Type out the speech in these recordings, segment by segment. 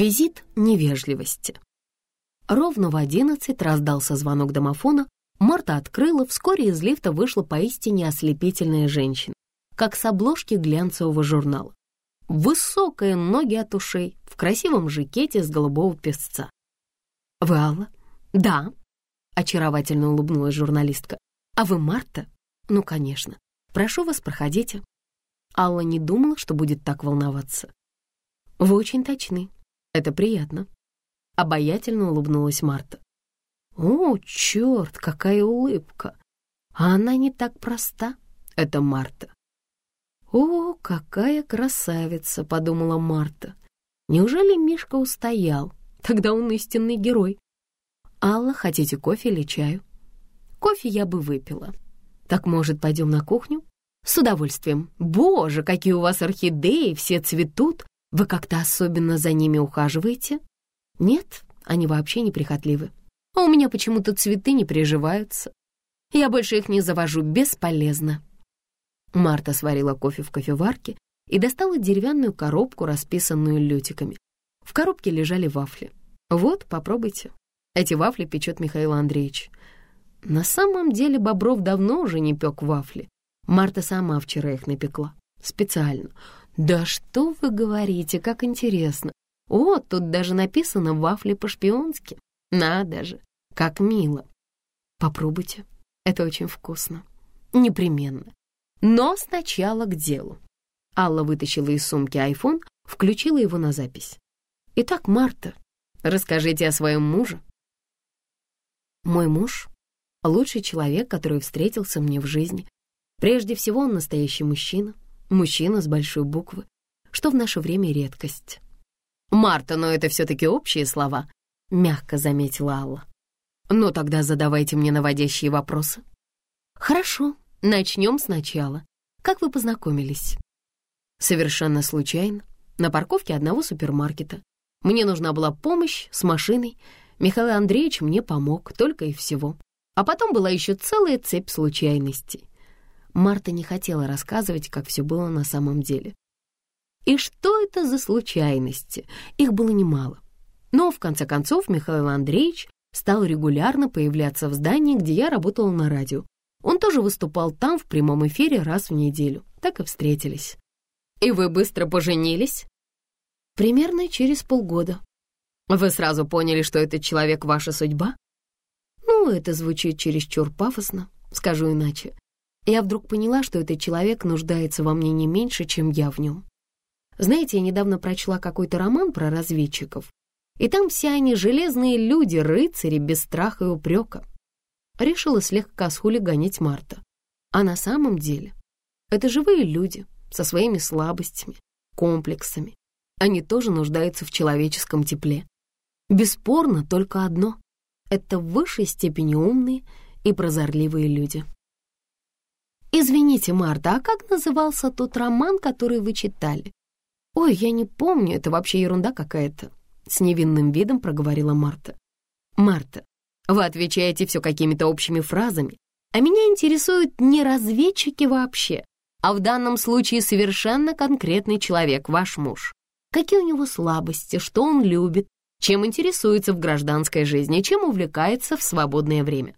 Визит невежливости. Ровно в одиннадцать раздался звонок домофона, Марта открыла, вскоре из лифта вышла поистине ослепительная женщина, как с обложки глянцевого журнала. Высокая, ноги от ушей, в красивом жакете с голубого песца. «Вы Алла?» «Да», — очаровательно улыбнулась журналистка. «А вы Марта?» «Ну, конечно. Прошу вас, проходите». Алла не думала, что будет так волноваться. «Вы очень точны. Это приятно». Обаятельно улыбнулась Марта. «О, черт, какая улыбка! А она не так проста, это Марта». «О, какая красавица!» — подумала Марта. «Неужели Мишка устоял? Тогда он истинный герой. Алла, хотите кофе или чаю?» «Кофе я бы выпила. Так, может, пойдем на кухню?» «С удовольствием. Боже, какие у вас орхидеи, все цветут. Вы как-то особенно за ними ухаживаете?» «Нет, они вообще неприхотливы. А у меня почему-то цветы не приживаются. Я больше их не завожу, бесполезно». Марта сварила кофе в кофеварке и достала деревянную коробку, расписанную лютиками. В коробке лежали вафли. «Вот, попробуйте. Эти вафли печет Михаил Андреевич». На самом деле Бобров давно уже не пек вафли. Марта сама вчера их напекла. Специально. Да что вы говорите, как интересно. О, тут даже написано «вафли по-шпионски». Надо же, как мило. Попробуйте, это очень вкусно. Непременно. Но сначала к делу. Алла вытащила из сумки айфон, включила его на запись. «Итак, Марта, расскажите о своем муже». «Мой муж — лучший человек, который встретился мне в жизни. Прежде всего, он настоящий мужчина, мужчина с большой буквы, что в наше время редкость». «Марта, но это все-таки общие слова», — мягко заметила Алла. «Ну тогда задавайте мне наводящие вопросы». «Хорошо, начнем сначала. Как вы познакомились?» «Совершенно случайно, на парковке одного супермаркета. Мне нужна была помощь с машиной. Михаил Андреевич мне помог, только и всего. А потом была еще целая цепь случайностей. Марта не хотела рассказывать, как все было на самом деле. И что это за случайности? Их было немало. Но, в конце концов, Михаил Андреевич стал регулярно появляться в здании, где я работала на радио. Он тоже выступал там в прямом эфире раз в неделю. Так и встретились. «И вы быстро поженились?» «Примерно через полгода». «Вы сразу поняли, что этот человек ваша судьба?» «Ну, это звучит чересчур пафосно, скажу иначе. Я вдруг поняла, что этот человек нуждается во мне не меньше, чем я в нем. Знаете, я недавно прочла какой-то роман про разведчиков, и там все они железные люди, рыцари, без страха и упрека. Решила слегка схулиганить Марта. А на самом деле это живые люди со своими слабостями, комплексами. Они тоже нуждаются в человеческом тепле. Бесспорно только одно — это в высшей степени умные и прозорливые люди. «Извините, Марта, а как назывался тот роман, который вы читали?» «Ой, я не помню, это вообще ерунда какая-то», — с невинным видом проговорила Марта. «Марта, вы отвечаете все какими-то общими фразами, а меня интересуют не разведчики вообще, а в данном случае совершенно конкретный человек, ваш муж. Какие у него слабости, что он любит, чем интересуется в гражданской жизни, чем увлекается в свободное время.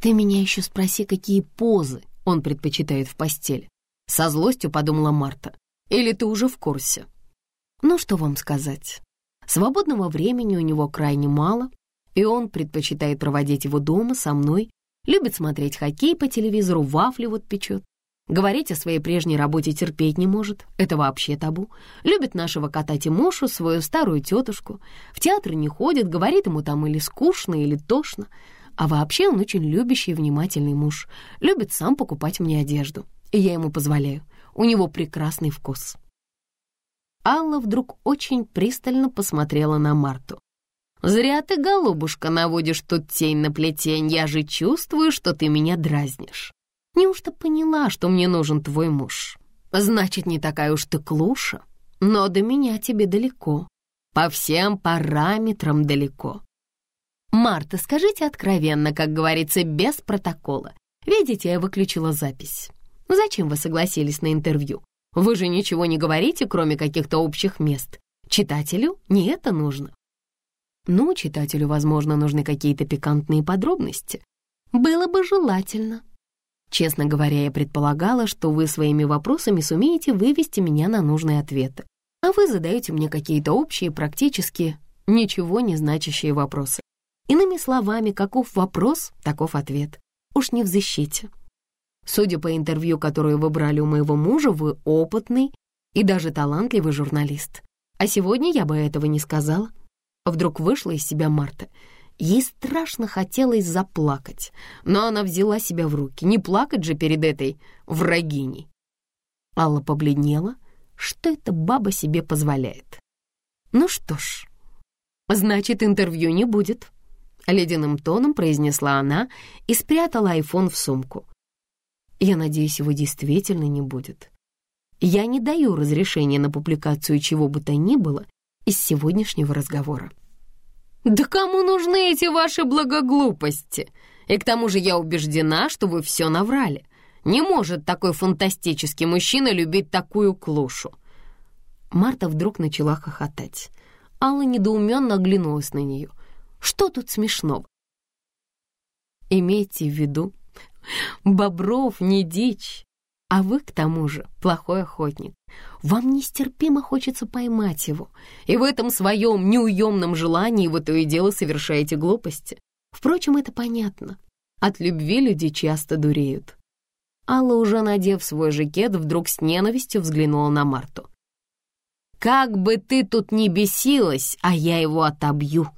Ты меня еще спроси, какие позы он предпочитает в постели. Со злостью подумала Марта. Или ты уже в курсе? Ну, что вам сказать? Свободного времени у него крайне мало, и он предпочитает проводить его дома со мной, любит смотреть хоккей по телевизору, вафли вот печет. Говорить о своей прежней работе терпеть не может, это вообще табу. Любит нашего кота Тимошу, свою старую тетушку. В театр не ходит, говорит ему там или скучно, или тошно. А вообще он очень любящий и внимательный муж. Любит сам покупать мне одежду. И я ему позволяю. У него прекрасный вкус. Алла вдруг очень пристально посмотрела на Марту. «Зря ты, голубушка, наводишь тут тень на плетень. Я же чувствую, что ты меня дразнишь. Неужто поняла, что мне нужен твой муж? Значит, не такая уж ты клуша, но до меня тебе далеко. По всем параметрам далеко. Марта, скажите откровенно, как говорится, без протокола. Видите, я выключила запись. Зачем вы согласились на интервью? Вы же ничего не говорите, кроме каких-то общих мест. Читателю не это нужно. Ну, читателю, возможно, нужны какие-то пикантные подробности. Было бы желательно. Честно говоря, я предполагала, что вы своими вопросами сумеете вывести меня на нужные ответы, а вы задаете мне какие-то общие, практически ничего не значащие вопросы. Иными словами, каков вопрос, таков ответ. Уж не в защите. Судя по интервью, которое вы брали у моего мужа, вы опытный и даже талантливый журналист. А сегодня я бы этого не сказала. Вдруг вышла из себя Марта. Ей страшно хотелось заплакать, но она взяла себя в руки. Не плакать же перед этой врагиней. Алла побледнела. Что эта баба себе позволяет? Ну что ж, значит, интервью не будет. Ледяным тоном произнесла она и спрятала айфон в сумку. Я надеюсь, его действительно не будет. Я не даю разрешения на публикацию чего бы то ни было из сегодняшнего разговора. «Да кому нужны эти ваши благоглупости? И к тому же я убеждена, что вы все наврали. Не может такой фантастический мужчина любить такую клушу». Марта вдруг начала хохотать. Алла недоуменно оглянулась на нее. «Что тут смешного?» «Имейте в виду, Бобров не дичь, а вы, к тому же, плохой охотник. Вам нестерпимо хочется поймать его, и в этом своем неуемном желании вы то и дело совершаете глупости. Впрочем, это понятно. От любви люди часто дуреют. Алла, уже надев свой жакет, вдруг с ненавистью взглянула на Марту. «Как бы ты тут ни бесилась, а я его отобью!»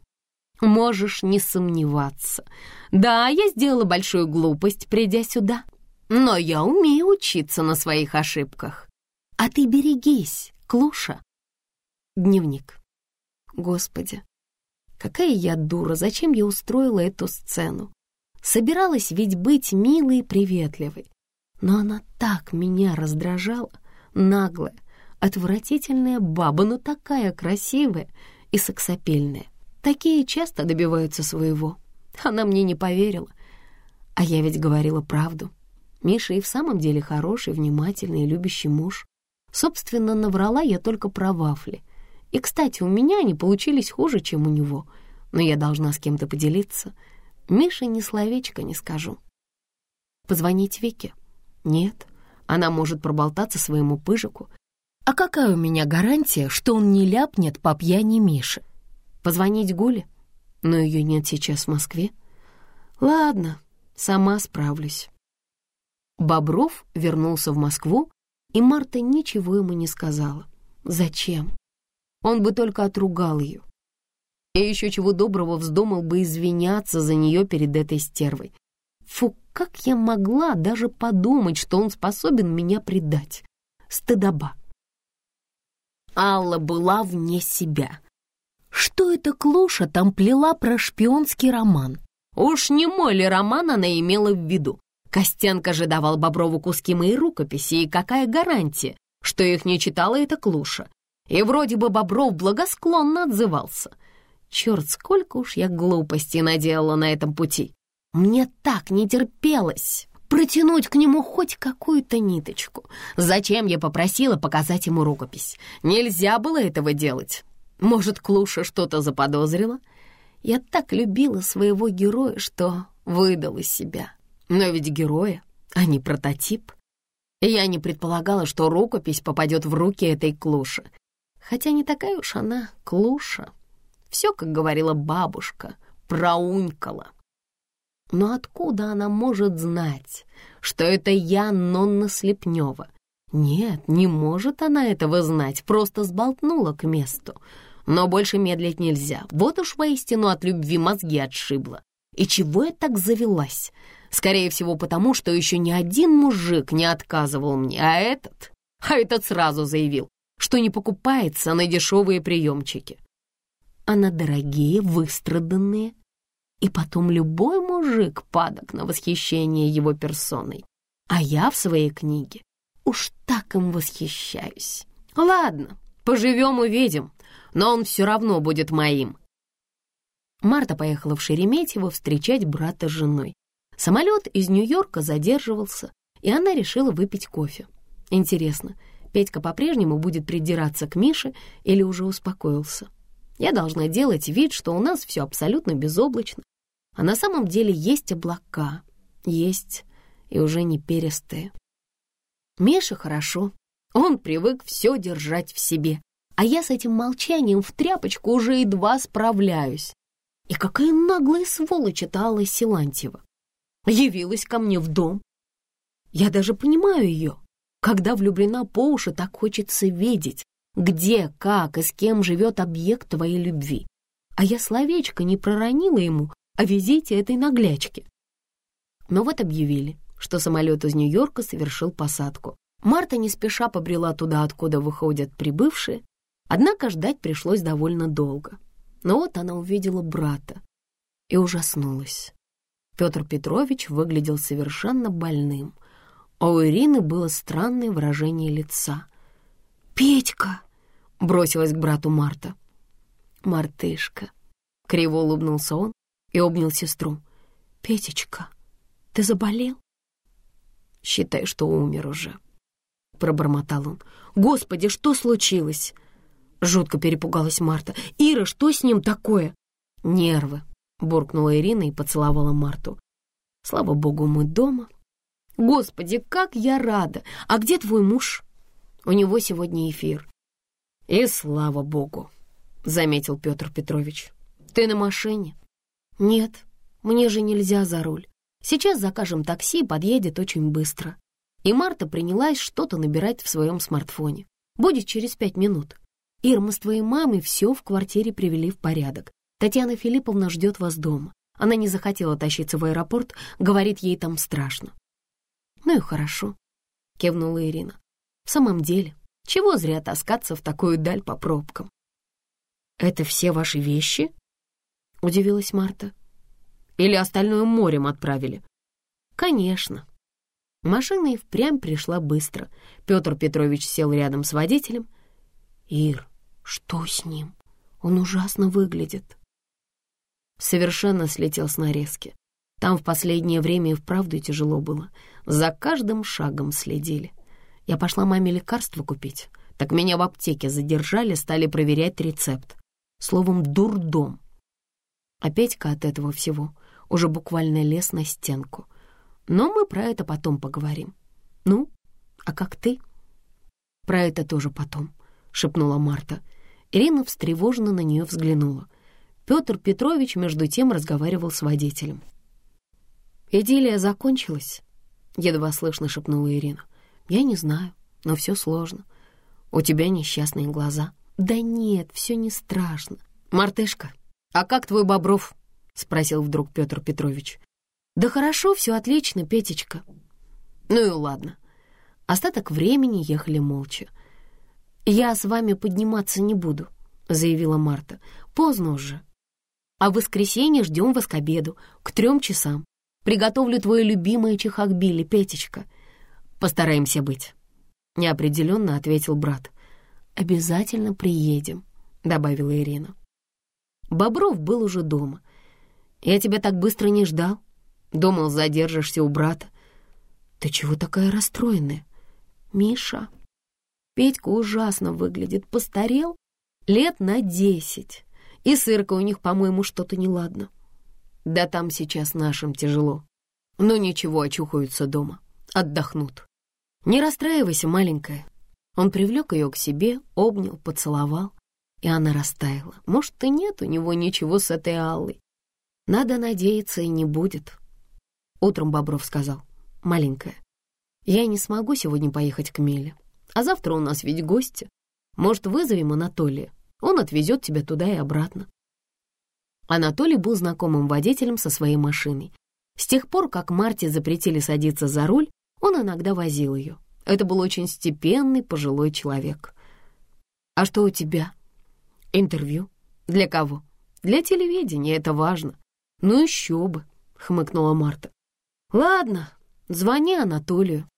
Можешь не сомневаться. Да, я сделала большую глупость, придя сюда, но я умею учиться на своих ошибках. А ты берегись, Клуша. Дневник. Господи, какая я дура, зачем я устроила эту сцену? Собиралась ведь быть милой и приветливой. Но она так меня раздражала, наглая, отвратительная баба, но такая красивая и сексапильная. Такие часто добиваются своего. Она мне не поверила. А я ведь говорила правду. Миша и в самом деле хороший, внимательный и любящий муж. Собственно, наврала я только про вафли. И, кстати, у меня они получились хуже, чем у него. Но я должна с кем-то поделиться. Мише ни словечко не скажу. Позвонить Вике? Нет, она может проболтаться своему пыжику. А какая у меня гарантия, что он не ляпнет по пьяни Миши? Позвонить Гуле? Но ее нет сейчас в Москве. Ладно, сама справлюсь. Бобров вернулся в Москву, и Марта ничего ему не сказала. Зачем? Он бы только отругал ее. И еще чего доброго вздумал бы извиняться за нее перед этой стервой. Фу, как я могла даже подумать, что он способен меня предать? Стыдоба. Алла была вне себя. Что эта клуша там плела про шпионский роман? Уж не мой ли роман она имела в виду? Костенко же давал Боброву куски моей рукописи, и какая гарантия, что их не читала эта клуша? И вроде бы Бобров благосклонно отзывался. Черт, сколько уж я глупостей наделала на этом пути. Мне так не терпелось протянуть к нему хоть какую-то ниточку. Зачем я попросила показать ему рукопись? Нельзя было этого делать. Может, Клуша что-то заподозрила? Я так любила своего героя, что выдала себя. Но ведь героя, а не прототип. Я не предполагала, что рукопись попадет в руки этой Клуши. Хотя не такая уж она Клуша. Все, как говорила бабушка, проунькала. Но откуда она может знать, что это я, Нонна Слепнева? Нет, не может она этого знать, просто сболтнула к месту. Но больше медлить нельзя. Вот уж воистину от любви мозги отшибла. И чего я так завелась? Скорее всего, потому что еще ни один мужик не отказывал мне, а этот... А этот сразу заявил, что не покупается на дешевые приемчики, а на дорогие, выстраданные. И потом любой мужик падок на восхищение его персоной. А я в своей книге уж так им восхищаюсь. Ладно, поживем увидим но он все равно будет моим». Марта поехала в Шереметьево встречать брата с женой. Самолет из Нью-Йорка задерживался, и она решила выпить кофе. Интересно, Петька по-прежнему будет придираться к Мише или уже успокоился. Я должна делать вид, что у нас все абсолютно безоблачно, а на самом деле есть облака, есть и уже не перистые. Миша хорошо, он привык все держать в себе, а я с этим молчанием в тряпочку уже едва справляюсь. И какая наглая сволочь это Алла Силантьева. Явилась ко мне в дом. Я даже понимаю ее. Когда влюблена по уши, так хочется видеть, где, как и с кем живет объект твоей любви. А я словечко не проронила ему о визите этой наглячки. Но вот объявили, что самолет из Нью-Йорка совершил посадку. Марта не спеша побрела туда, откуда выходят прибывшие, однако ждать пришлось довольно долго. Но вот она увидела брата и ужаснулась. Петр Петрович выглядел совершенно больным, а у Ирины было странное выражение лица. «Петька!» — бросилась к брату Марта. «Мартышка!» — криво улыбнулся он и обнял сестру. «Петечка, ты заболел?» «Считай, что умер уже», — пробормотал он. «Господи, что случилось?» Жутко перепугалась Марта. «Ира, что с ним такое?» «Нервы», — буркнула Ирина и поцеловала Марту. «Слава богу, мы дома». «Господи, как я рада! А где твой муж?» «У него сегодня эфир». «И слава богу», — заметил Петр Петрович. «Ты на машине?» «Нет, мне же нельзя за руль. Сейчас закажем такси, подъедет очень быстро». И Марта принялась что-то набирать в своем смартфоне. «Будет через пять минут». «Ир, с твоей мамой все в квартире привели в порядок. Татьяна Филипповна ждет вас дома. Она не захотела тащиться в аэропорт, говорит, ей там страшно». «Ну и хорошо», — кивнула Ирина. «В самом деле, чего зря таскаться в такую даль по пробкам?» «Это все ваши вещи?» — удивилась Марта. «Или остальное морем отправили?» «Конечно». Машина и впрямь пришла быстро. Петр Петрович сел рядом с водителем. «Ир, что с ним? Он ужасно выглядит». Совершенно слетел с нарезки. Там в последнее время и вправду тяжело было. За каждым шагом следили. Я пошла маме лекарства купить. Так меня в аптеке задержали, стали проверять рецепт. Словом, дурдом. А Петька от этого всего уже буквально лез на стенку. Но мы про это потом поговорим. Ну, а как ты? Про это тоже потом, шепнула Марта. Ирина встревоженно на нее взглянула. Петр Петрович между тем разговаривал с водителем. «Идиллия закончилась?» — едва слышно шепнула Ирина. «Я не знаю, но все сложно. У тебя несчастные глаза». «Да нет, все не страшно. Мартышка, а как твой Бобров?» — спросил вдруг Петр Петрович. «Да хорошо, все отлично, Петечка». «Ну и ладно». Остаток времени ехали молча. «Я с вами подниматься не буду», — заявила Марта. «Поздно уже. А в воскресенье ждем вас к обеду, к трем часам. Приготовлю твое любимое чехахбили, Петечка. Постараемся быть», — неопределенно ответил брат. «Обязательно приедем», — добавила Ирина. Бобров был уже дома. «Я тебя так быстро не ждал. Думал, задержишься у брата». «Ты чего такая расстроенная?» «Миша». Петька ужасно выглядит, постарел лет на десять. И сырка у них, по-моему, что-то неладно. Да там сейчас нашим тяжело. Но ничего, очухаются дома, отдохнут. Не расстраивайся, маленькая. Он привлек ее к себе, обнял, поцеловал и она растаяла. Может, и нет у него ничего с этой Аллой. Надо надеяться, и не будет. Утром Бобров сказал, маленькая, я не смогу сегодня поехать к Меле, а завтра у нас ведь гости. Может, вызовем Анатолия, он отвезет тебя туда и обратно. Анатолий был знакомым водителем со своей машиной. С тех пор, как Марте запретили садиться за руль, он иногда возил ее. Это был очень степенный пожилой человек. «А что у тебя?» Интервью? Для кого? Для телевидения, это важно. Ну еще бы, хмыкнула Марта. Ладно, звони Анатолию.